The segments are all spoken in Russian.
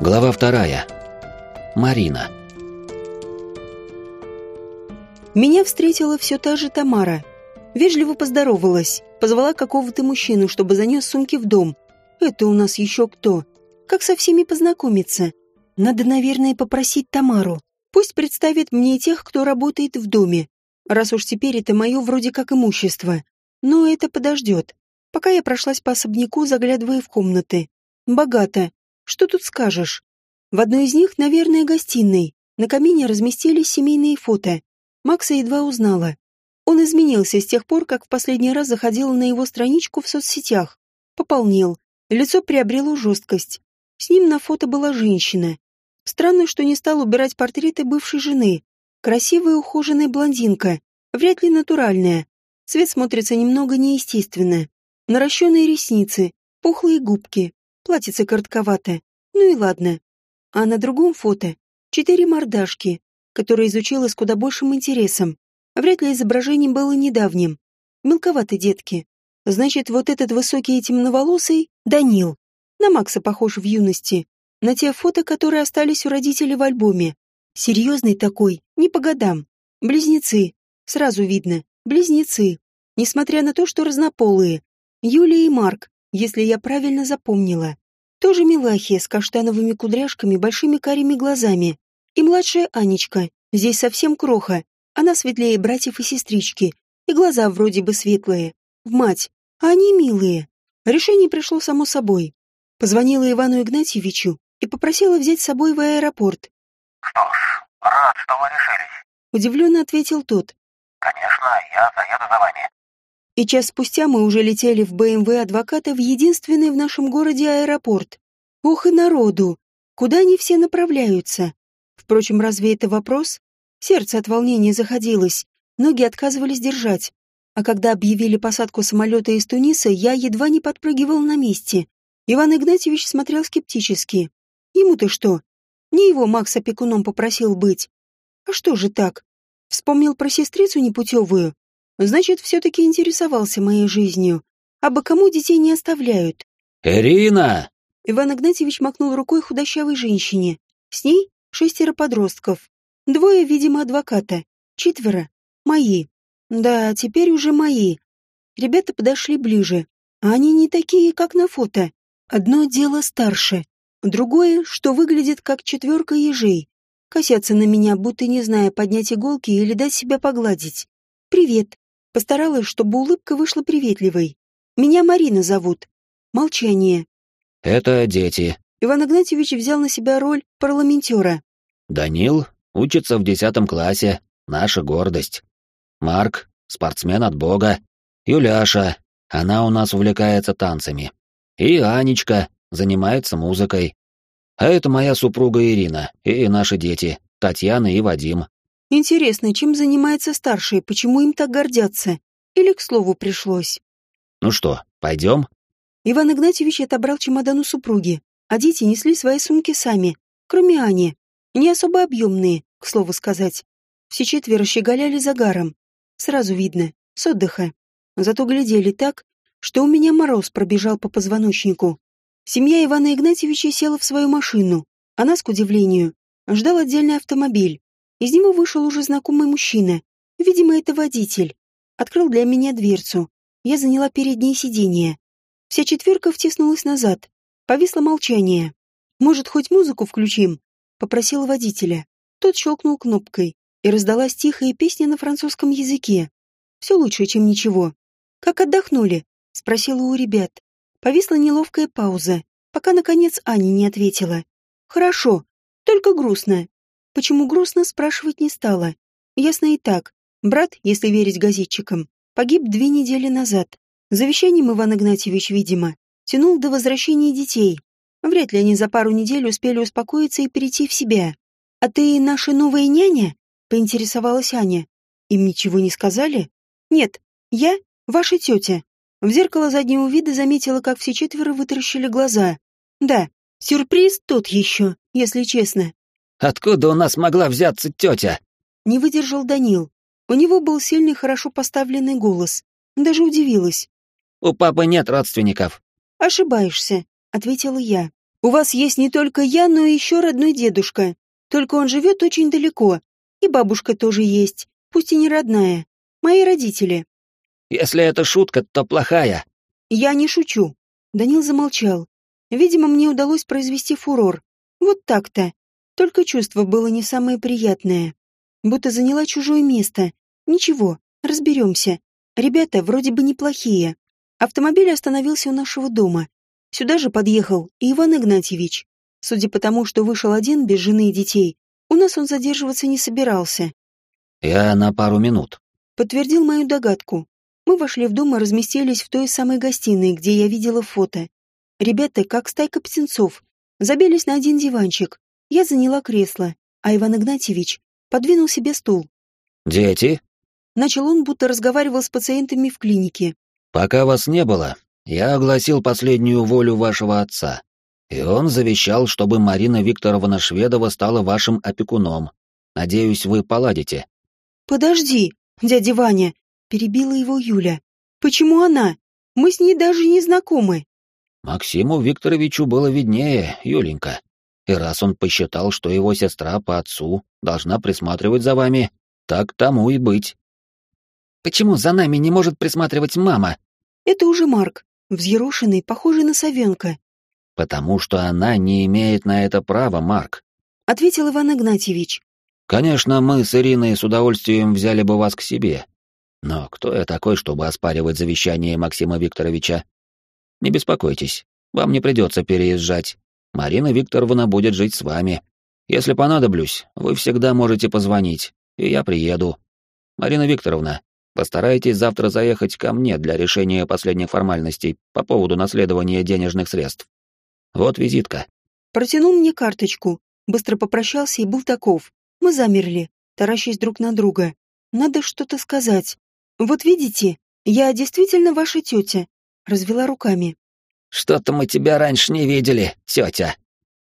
Глава вторая. Марина. Меня встретила все та же Тамара. Вежливо поздоровалась, позвала какого-то мужчину, чтобы занес сумки в дом. Это у нас еще кто? Как со всеми познакомиться? Надо, наверное, попросить Тамару. Пусть представит мне тех, кто работает в доме. Раз уж теперь это мое вроде как имущество. Но это подождет. Пока я прошлась по особняку, заглядывая в комнаты. Богато. Что тут скажешь? В одной из них, наверное, гостиной. На камине разместились семейные фото. Макса едва узнала. Он изменился с тех пор, как в последний раз заходила на его страничку в соцсетях. Пополнел. Лицо приобрело жесткость. С ним на фото была женщина. Странно, что не стал убирать портреты бывшей жены. Красивая ухоженная блондинка. Вряд ли натуральная. Цвет смотрится немного неестественно. Наращенные ресницы, пухлые губки, платьице коротковато. Ну и ладно. А на другом фото четыре мордашки, которые изучила с куда большим интересом. Вряд ли изображение было недавним. Мелковаты детки. Значит, вот этот высокий и темноволосый — Данил. На Макса похож в юности. На те фото, которые остались у родителей в альбоме. Серьезный такой, не по годам. Близнецы. Сразу видно. Близнецы. Несмотря на то, что разнополые. Юлия и Марк, если я правильно запомнила. Тоже милахи с каштановыми кудряшками, большими карими глазами. И младшая Анечка, здесь совсем кроха. Она светлее братьев и сестрички. И глаза вроде бы светлые. В мать. А они милые. Решение пришло само собой. Позвонила Ивану Игнатьевичу и попросила взять с собой в аэропорт. «Что ж, рад, что вы решились». Удивленно ответил тот. «Конечно, я заеду за вами и час спустя мы уже летели в БМВ адвоката в единственный в нашем городе аэропорт. Ох и народу! Куда они все направляются? Впрочем, разве это вопрос? Сердце от волнения заходилось, ноги отказывались держать. А когда объявили посадку самолета из Туниса, я едва не подпрыгивал на месте. Иван Игнатьевич смотрел скептически. Ему-то что? Не его Макс опекуном попросил быть. А что же так? Вспомнил про сестрицу непутевую? Значит, все-таки интересовался моей жизнью. А бы кому детей не оставляют? «Ирина!» Иван Игнатьевич махнул рукой худощавой женщине. С ней шестеро подростков. Двое, видимо, адвоката. Четверо. Мои. Да, теперь уже мои. Ребята подошли ближе. А они не такие, как на фото. Одно дело старше. Другое, что выглядит как четверка ежей. Косятся на меня, будто не зная, поднять иголки или дать себя погладить. «Привет», Постаралась, чтобы улыбка вышла приветливой. «Меня Марина зовут». Молчание. «Это дети». Иван Игнатьевич взял на себя роль парламентера. «Данил учится в десятом классе. Наша гордость. Марк — спортсмен от бога. Юляша, она у нас увлекается танцами. И Анечка занимается музыкой. А это моя супруга Ирина и наши дети, Татьяна и Вадим. Интересно, чем занимается старший, почему им так гордятся? Или к слову пришлось? Ну что, пойдем? Иван Игнатьевич отобрал чемодан у супруги, а дети несли свои сумки сами, кроме Ани. Не особо объемные, к слову сказать. Все четверо щеголяли загаром. Сразу видно, с отдыха. Зато глядели так, что у меня мороз пробежал по позвоночнику. Семья Ивана Игнатьевича села в свою машину, а нас, к удивлению, ждал отдельный автомобиль. Из него вышел уже знакомый мужчина. Видимо, это водитель. Открыл для меня дверцу. Я заняла переднее сиденье. Вся четверка втиснулась назад. Повисло молчание. «Может, хоть музыку включим?» — попросил водителя. Тот щелкнул кнопкой, и раздалась тихая песня на французском языке. Все лучше, чем ничего. «Как отдохнули?» — спросила у ребят. Повисла неловкая пауза, пока, наконец, Аня не ответила. «Хорошо, только грустно. Почему грустно, спрашивать не стала. Ясно и так. Брат, если верить газетчикам, погиб две недели назад. Завещанием Иван Игнатьевич, видимо, тянул до возвращения детей. Вряд ли они за пару недель успели успокоиться и перейти в себя. «А ты наша новая няня?» — поинтересовалась Аня. «Им ничего не сказали?» «Нет, я ваша тетя». В зеркало заднего вида заметила, как все четверо вытаращили глаза. «Да, сюрприз тот еще, если честно. Откуда у нас могла взяться тетя?» Не выдержал Данил. У него был сильный, хорошо поставленный голос. Даже удивилась. «У папы нет родственников». «Ошибаешься», — ответила я. У вас есть не только я, но и еще родной дедушка. Только он живет очень далеко. И бабушка тоже есть, пусть и не родная. Мои родители. Если это шутка, то плохая. Я не шучу. Данил замолчал. Видимо, мне удалось произвести фурор. Вот так-то. Только чувство было не самое приятное. Будто заняла чужое место. Ничего, разберемся. Ребята вроде бы неплохие. Автомобиль остановился у нашего дома. Сюда же подъехал и Иван Игнатьевич. Судя по тому, что вышел один, без жены и детей, у нас он задерживаться не собирался. «Я на пару минут», — подтвердил мою догадку. Мы вошли в дом и разместились в той самой гостиной, где я видела фото. Ребята, как стайка птенцов, забились на один диванчик. Я заняла кресло, а Иван Игнатьевич подвинул себе стул. «Дети?» Начал он, будто разговаривал с пациентами в клинике. «Пока вас не было, я огласил последнюю волю вашего отца. И он завещал, чтобы Марина Викторовна Шведова стала вашим опекуном. Надеюсь, вы поладите. Подожди, дядя Ваня, перебила его Юля. Почему она? Мы с ней даже не знакомы. Максиму Викторовичу было виднее, Юленька. И раз он посчитал, что его сестра по отцу должна присматривать за вами, так тому и быть. Почему за нами не может присматривать мама? Это уже Марк, взъерошенный, похожий на совенка. «Потому что она не имеет на это права, Марк», — ответил Иван Игнатьевич. «Конечно, мы с Ириной с удовольствием взяли бы вас к себе. Но кто я такой, чтобы оспаривать завещание Максима Викторовича? Не беспокойтесь, вам не придется переезжать. Марина Викторовна будет жить с вами. Если понадоблюсь, вы всегда можете позвонить, и я приеду. Марина Викторовна, постарайтесь завтра заехать ко мне для решения последних формальностей по поводу наследования денежных средств. Вот визитка. Протянул мне карточку, быстро попрощался и был таков. Мы замерли, таращась друг на друга. Надо что-то сказать. Вот видите, я действительно ваша тетя. Развела руками. Что-то мы тебя раньше не видели, тетя.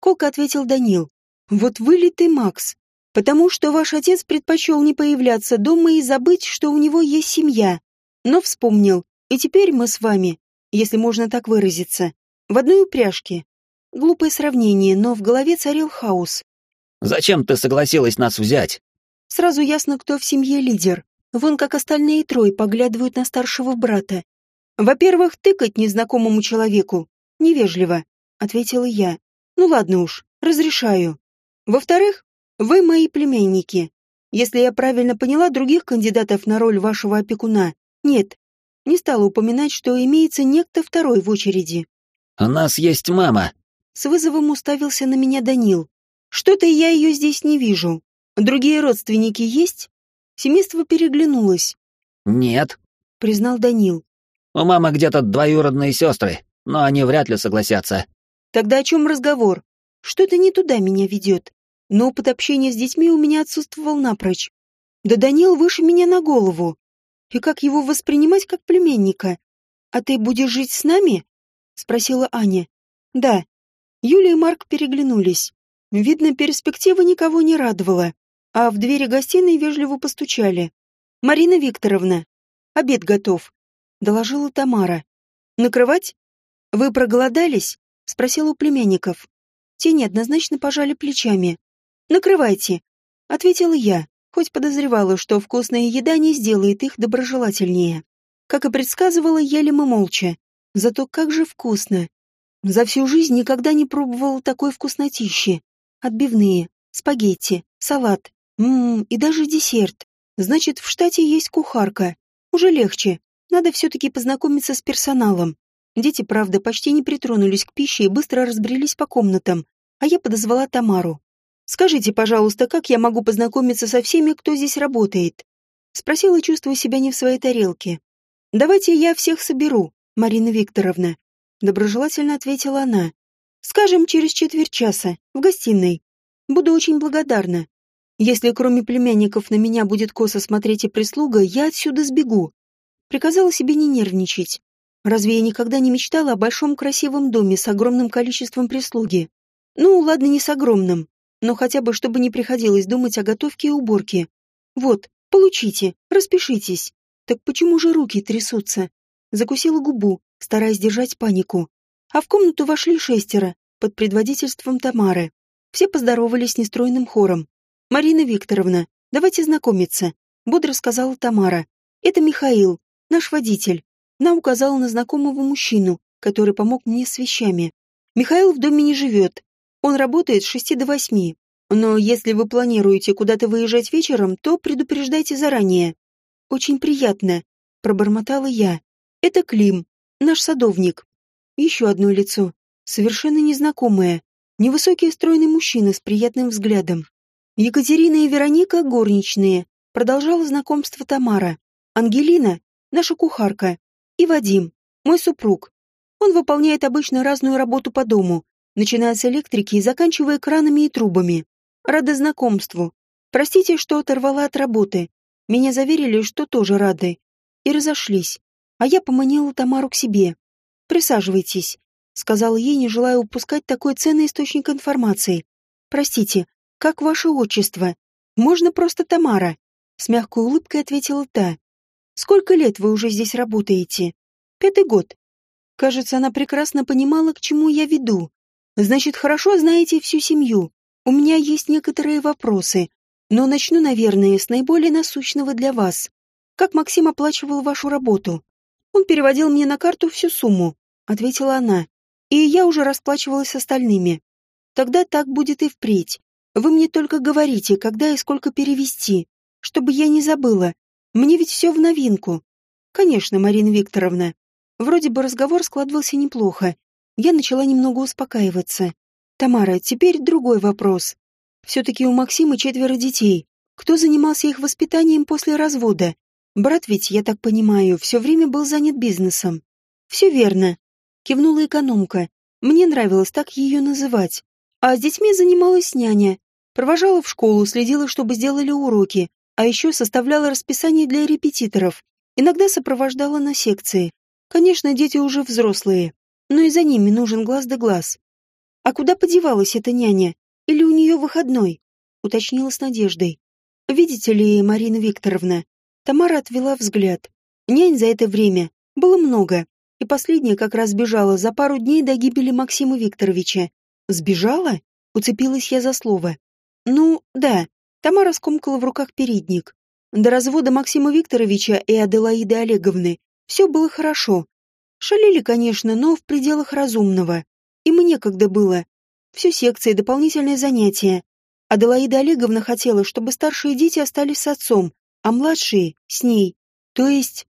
Колко ответил Данил. Вот вылитый Макс. Потому что ваш отец предпочел не появляться дома и забыть, что у него есть семья. Но вспомнил, и теперь мы с вами, если можно так выразиться, в одной упряжке. Глупое сравнение, но в голове царил хаос. «Зачем ты согласилась нас взять?» Сразу ясно, кто в семье лидер. Вон как остальные трое поглядывают на старшего брата. «Во-первых, тыкать незнакомому человеку. Невежливо», — ответила я. «Ну ладно уж, разрешаю. Во-вторых, вы мои племянники. Если я правильно поняла, других кандидатов на роль вашего опекуна нет. Не стала упоминать, что имеется некто второй в очереди. «У нас есть мама», с вызовом уставился на меня Данил. Что-то я ее здесь не вижу. Другие родственники есть? Семейство переглянулось. Нет, признал Данил. У мамы где-то двоюродные сестры, но они вряд ли согласятся. Тогда о чем разговор? Что-то не туда меня ведет. Но опыт общения с детьми у меня отсутствовал напрочь. Да Данил выше меня на голову. И как его воспринимать как племенника? А ты будешь жить с нами? Спросила Аня. Да, Юля и Марк переглянулись. Видно, перспектива никого не радовала, а в двери гостиной вежливо постучали. «Марина Викторовна, обед готов», — доложила Тамара. «Накрывать? Вы проголодались?» — спросила у племянников. Те неоднозначно пожали плечами. «Накрывайте», — ответила я, хоть подозревала, что вкусная еда не сделает их доброжелательнее. Как и предсказывала, ели мы молча. Зато как же вкусно. За всю жизнь никогда не пробовала такой вкуснотищи. Отбивные, спагетти, салат, ммм, и даже десерт. Значит, в штате есть кухарка. Уже легче. Надо все-таки познакомиться с персоналом. Дети, правда, почти не притронулись к пище и быстро разбрелись по комнатам, а я подозвала Тамару. «Скажите, пожалуйста, как я могу познакомиться со всеми, кто здесь работает?» Спросила, чувствуя себя не в своей тарелке. «Давайте я всех соберу, Марина Викторовна. Доброжелательно ответила она. Скажем, через четверть часа, в гостиной. Буду очень благодарна. Если кроме племянников на меня будет косо смотреть и прислуга, я отсюда сбегу. Приказала себе не нервничать. Разве я никогда не мечтала о большом красивом доме с огромным количеством прислуги? Ну, ладно, не с огромным, но хотя бы чтобы не приходилось думать о готовке и уборке. Вот, получите, распишитесь. Так почему же руки трясутся? Закусила губу, стараясь держать панику. А в комнату вошли шестеро, под предводительством Тамары. Все поздоровались нестройным хором. «Марина Викторовна, давайте знакомиться», — бодро сказала Тамара. «Это Михаил, наш водитель». Она указала на знакомого мужчину, который помог мне с вещами. «Михаил в доме не живет. Он работает с шести до восьми. Но если вы планируете куда-то выезжать вечером, то предупреждайте заранее». «Очень приятно», — пробормотала я. «Это Клим, наш садовник». Еще одно лицо, совершенно незнакомое. Невысокий стройный мужчина с приятным взглядом. Екатерина и Вероника — горничные. Продолжала знакомство Тамара. Ангелина — наша кухарка. И Вадим — мой супруг. Он выполняет обычно разную работу по дому, начиная с электрики и заканчивая кранами и трубами. Рада знакомству. Простите, что оторвала от работы. Меня заверили, что тоже рады. И разошлись. А я поманила Тамару к себе. «Присаживайтесь», — сказала ей, не желая упускать такой ценный источник информации. «Простите, как ваше отчество? Можно просто Тамара?» С мягкой улыбкой ответила та. «Сколько лет вы уже здесь работаете?» «Пятый год». Кажется, она прекрасно понимала, к чему я веду. «Значит, хорошо знаете всю семью. У меня есть некоторые вопросы, но начну, наверное, с наиболее насущного для вас. Как Максим оплачивал вашу работу? Он переводил мне на карту всю сумму, ответила она. И я уже расплачивалась с остальными. Тогда так будет и впредь. Вы мне только говорите, когда и сколько перевести, чтобы я не забыла. Мне ведь все в новинку. Конечно, Марина Викторовна. Вроде бы разговор складывался неплохо. Я начала немного успокаиваться. Тамара, теперь другой вопрос. Все-таки у Максима четверо детей. Кто занимался их воспитанием после развода? Брат ведь, я так понимаю, все время был занят бизнесом. Все верно. Кивнула экономка. Мне нравилось так ее называть. А с детьми занималась няня. Провожала в школу, следила, чтобы сделали уроки, а еще составляла расписание для репетиторов. Иногда сопровождала на секции. Конечно, дети уже взрослые, но и за ними нужен глаз да глаз. «А куда подевалась эта няня? Или у нее выходной?» — уточнила с надеждой. «Видите ли, Марина Викторовна?» Тамара отвела взгляд. Нянь за это время было много, и последняя как раз сбежала за пару дней до гибели Максима Викторовича. «Сбежала?» — уцепилась я за слово. «Ну, да». Тамара скомкала в руках передник. До развода Максима Викторовича и Аделаиды Олеговны все было хорошо. Шалили, конечно, но в пределах разумного. Им и некогда было. Все секции, дополнительные занятия. Аделаида Олеговна хотела, чтобы старшие дети остались с отцом, а младшие — с ней. То есть,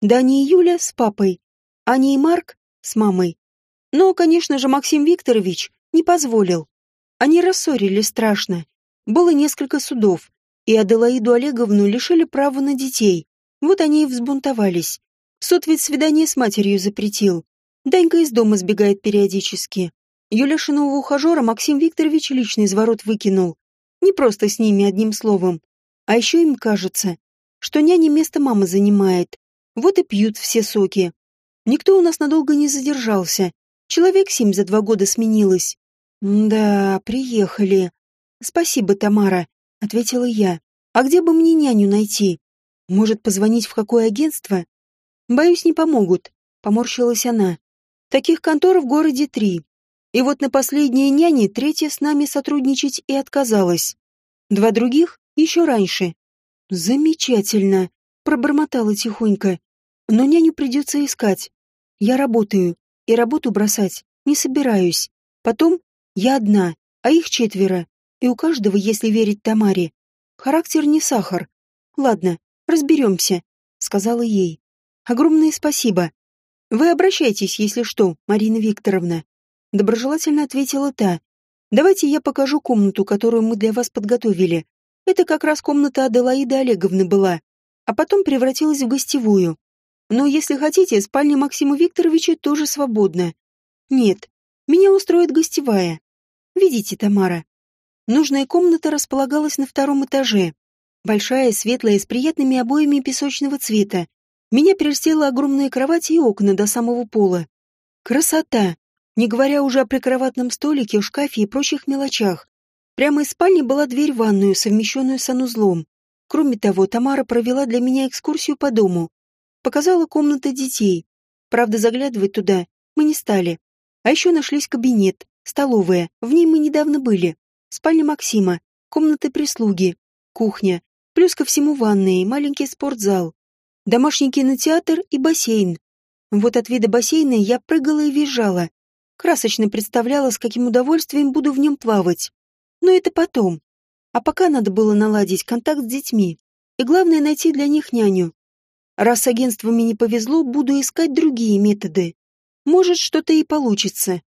Дани и Юля с папой, Аня и Марк с мамой. Но, конечно же, Максим Викторович не позволил. Они рассорились страшно. Было несколько судов, и Аделаиду Олеговну лишили права на детей. Вот они и взбунтовались. Суд ведь свидание с матерью запретил. Данька из дома сбегает периодически. Юляшиного ухажера Максим Викторович лично из ворот выкинул. Не просто с ними одним словом. А еще им кажется, что няня место мамы занимает. Вот и пьют все соки. Никто у нас надолго не задержался. Человек семь за два года сменилось. Да, приехали. Спасибо, Тамара, ответила я. А где бы мне няню найти? Может, позвонить в какое агентство? Боюсь, не помогут, поморщилась она. Таких контор в городе три. И вот на последние няни третья с нами сотрудничать и отказалась. Два других еще раньше. Замечательно, пробормотала тихонько. Но няню придется искать. Я работаю, и работу бросать не собираюсь. Потом я одна, а их четверо. И у каждого, если верить Тамаре, характер не сахар. Ладно, разберемся, сказала ей. Огромное спасибо. «Вы обращайтесь, если что, Марина Викторовна», — доброжелательно ответила та. «Давайте я покажу комнату, которую мы для вас подготовили. Это как раз комната Аделаиды Олеговны была, а потом превратилась в гостевую. Но если хотите, спальня Максима Викторовича тоже свободна. Нет, меня устроит гостевая. Видите, Тамара? Нужная комната располагалась на втором этаже. Большая, светлая, с приятными обоями песочного цвета, меня перестела огромная кровать и окна до самого пола. Красота! Не говоря уже о прикроватном столике, шкафе и прочих мелочах. Прямо из спальни была дверь в ванную, совмещенную с санузлом. Кроме того, Тамара провела для меня экскурсию по дому. Показала комнаты детей. Правда, заглядывать туда мы не стали. А еще нашлись кабинет, Столовая, в ней мы недавно были. Спальня Максима, комнаты прислуги, кухня, плюс ко всему ванная и маленький спортзал, домашний кинотеатр и бассейн. Вот от вида бассейна я прыгала и визжала. Красочно представляла, с каким удовольствием буду в нем плавать. Но это потом. А пока надо было наладить контакт с детьми. И главное найти для них няню. Раз с агентствами не повезло, буду искать другие методы. Может, что-то и получится.